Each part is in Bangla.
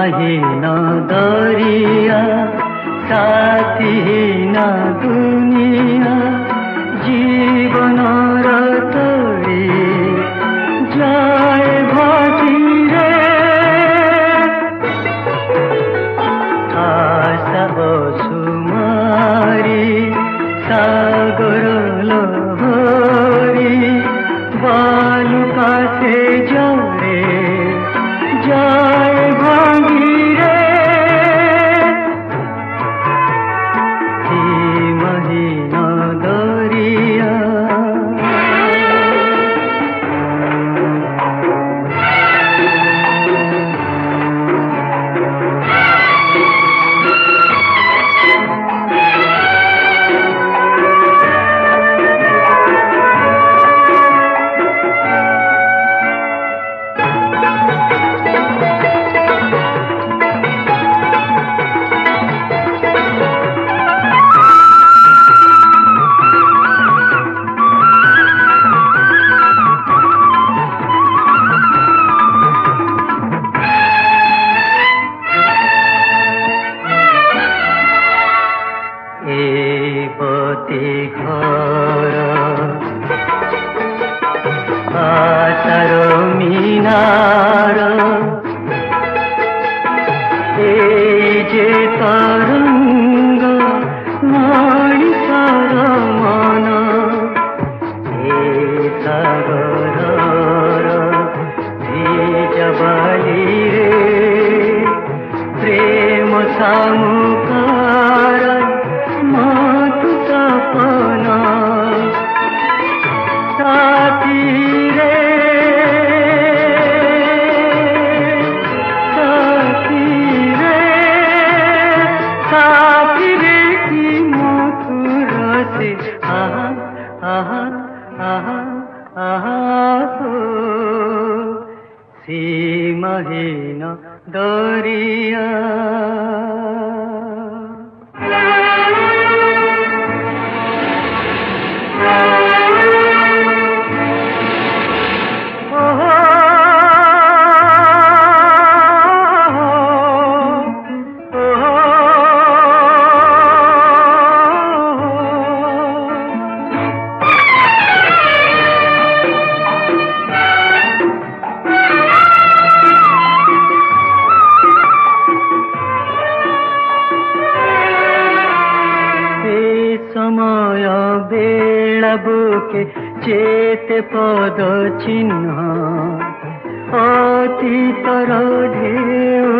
পাহে না দরিয়া সাথী না দুনিয়া, জীবন রতরে যায় ভাটি রে আশা সুমারি, সাগর লোহরি, বালু কাছে জরে सीमहीन दरिया সময় বেড়াবুকে চেতে পদ চিহ্ন অতীতর ঢেউ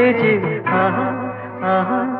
जी हाँ हाँ।, हाँ।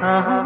Uh-huh.